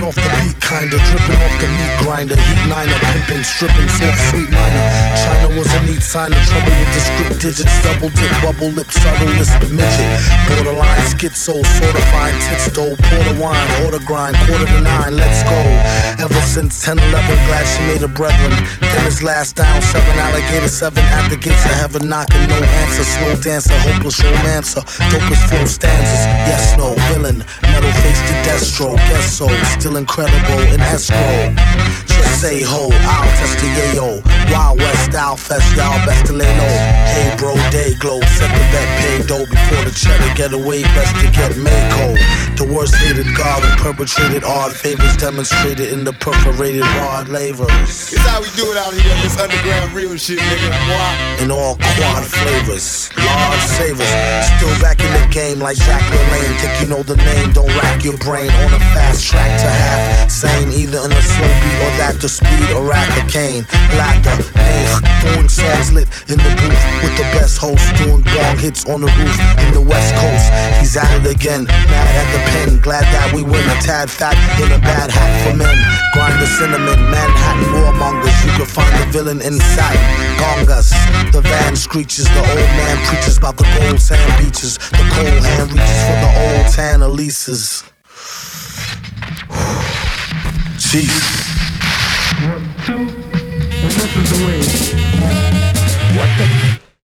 Tripping off the beat, kinda. Dripping off the meat grinder. Heat niner, pimping, stripping, soft, sweet minor. China was a neat sign of trouble with the script digits. Double dip, bubble lip, subtle list, midget. Borderline, schizo, fine. Tits dough, porter wine, order grind. Quarter to nine, let's go. Ever since 10 11, glad she made a brethren. Then his last down, seven alligator, seven at the gates of heaven, knocking no answer. Slow dancer, hopeless romancer. Dopest full stanzas. Yes, Guess so. Still incredible in escrow. Just say ho, I'll test the yayo. Wild West style fest, y'all best to lay low. Hey bro, day glow. Set the bet, pay dough before the cheddar get away. Best to get Mako. The worst hated God and perpetrated odd favors demonstrated in the perforated hard labors. It's how we do it out here, this underground real shit, nigga. Boy. In all quad flavors, large savers. Still back game like Jack LaLanne. Think you know the name, don't rack your brain on a fast track to half. Same either in a slow beat or that the speed or rack a cane. Laughter, pain, doing songs lit in the booth with the best host. Doing bong hits on the roof in the west coast. He's at it again, mad at the pen. Glad that we win a tad fat in a bad hat for men. Grind the cinnamon. You villain inside. Gongas, the van screeches. The old man preaches about the gold sand beaches. The cold hand reaches for the old tan Elises. Jeez. One, two, and this is the way.